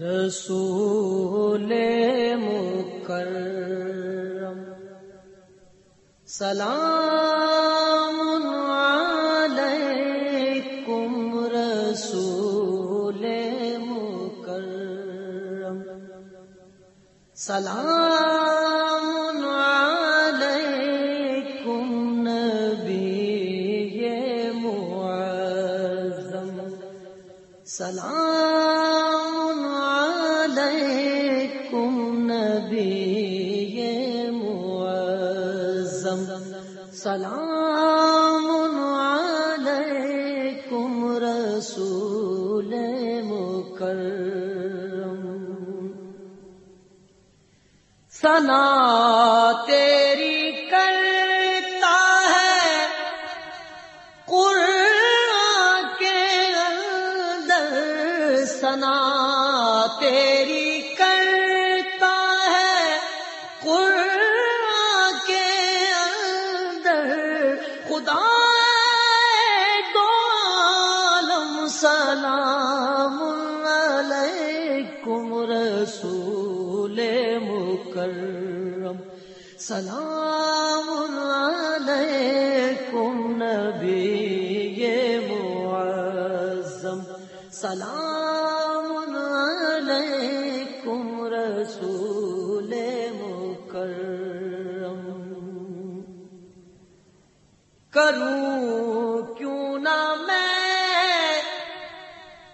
رسول مکرم سلام علیکم رسول مکرم سلام علیکم نبی معظم سلام سلام علیکم رسول مکرم۔ سلام خدا دو عالم سلام علیکم رسول مکرم سلام علیکم نبی معظم سلام کروں کیوں نہ میں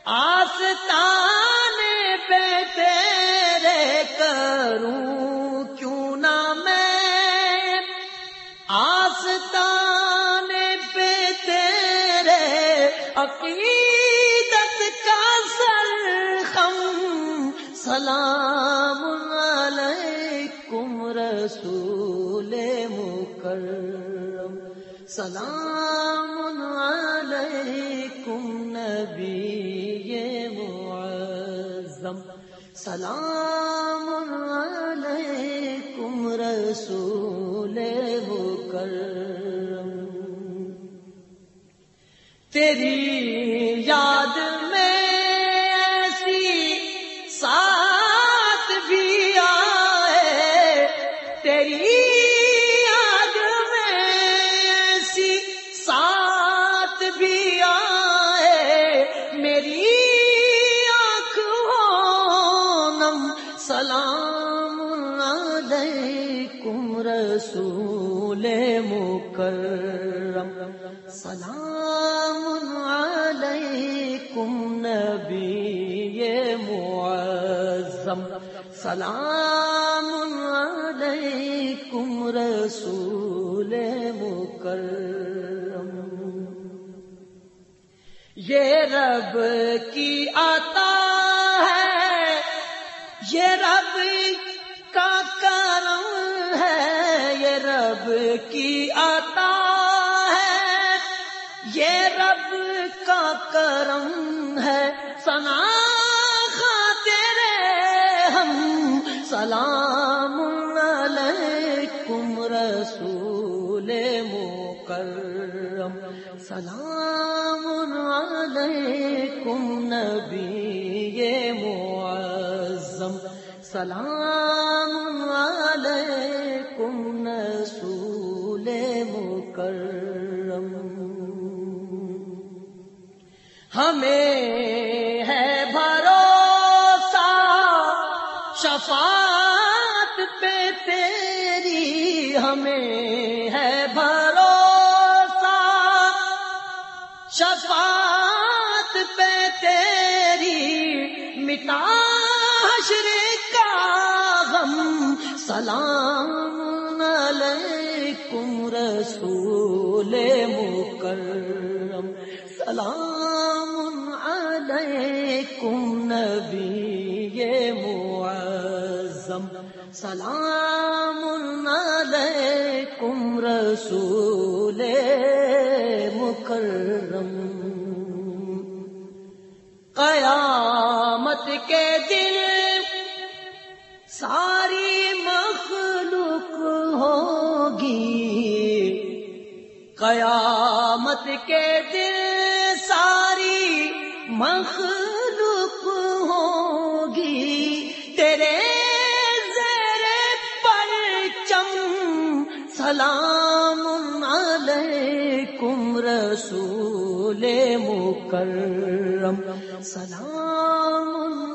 آستان پہ تیرے کروں کیوں نہ میں آستان پہ تیرے عقیدت کا سرخم سلام علیکم رسول مکرم سلام علیکم نبی معظم. سلام علیکم رسول مکرم. تیری سلام علیکم رسول مکرم۔ سلام علیکم نبی معظم۔ سلام علیکم رسول مکرم۔ یہ رب کی عطا کی عطا ہے۔ یہ رب کا کرم ہے۔ سنا تیرے ہم۔ سلام علیکم رسول مکرم۔ سلام علیکم نبی معظم۔ سلام مکرم۔ ہمیں ہے بھروسہ، شفاعت پہ تیری۔ ہمیں ہے بھروسہ، شفاعت پہ تیری۔ مٹا حشر کا غم، سلام رسول مکرم سلام علیکم نبی معظم سلام علیکم رسول مکرم قیامت کے دن قیامت کے دل ساری مخلوق ہوگی۔ تیرے زیر پر چم سلام علیکم رسول مکرم۔ سلام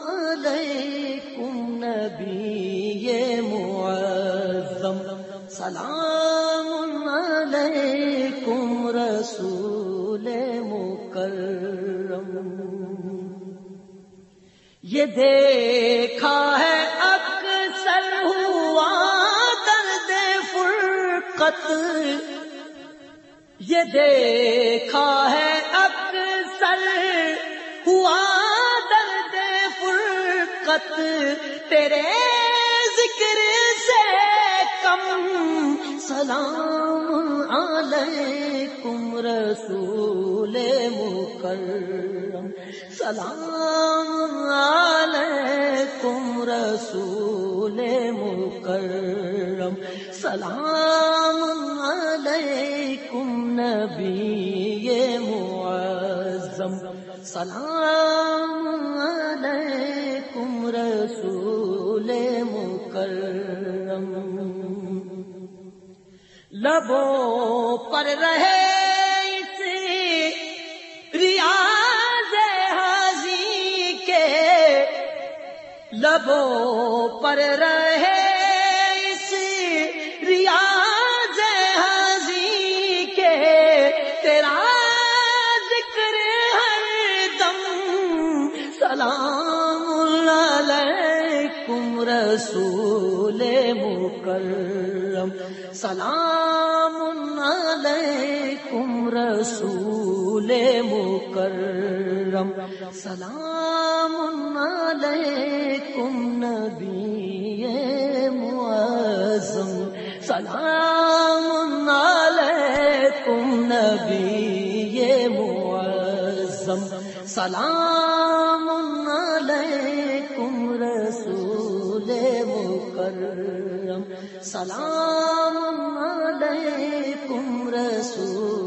علیکم نبی معظم۔ سلام رسول مکرم۔ یہ دیکھا ہے اکثر ہوا درد فرقت۔ یہ دیکھا ہے اکثر ہوا درد فرقت۔ تیرے ذکر سے کم سلام علیکم رسول مکرم۔ سلام علیکم رسول مکرم۔ سلام علیکم نبی معظم۔ سلام علیکم رسول مکرم۔ لبوں پر رہے اس ریاض حاضی کے لبوں پر رہے رسول مکرم سلام علیکم رسول مکرم سلام علیکم نبی معظم سلام علیکم نبی معظم سلام وسلم سلام علیکم رسول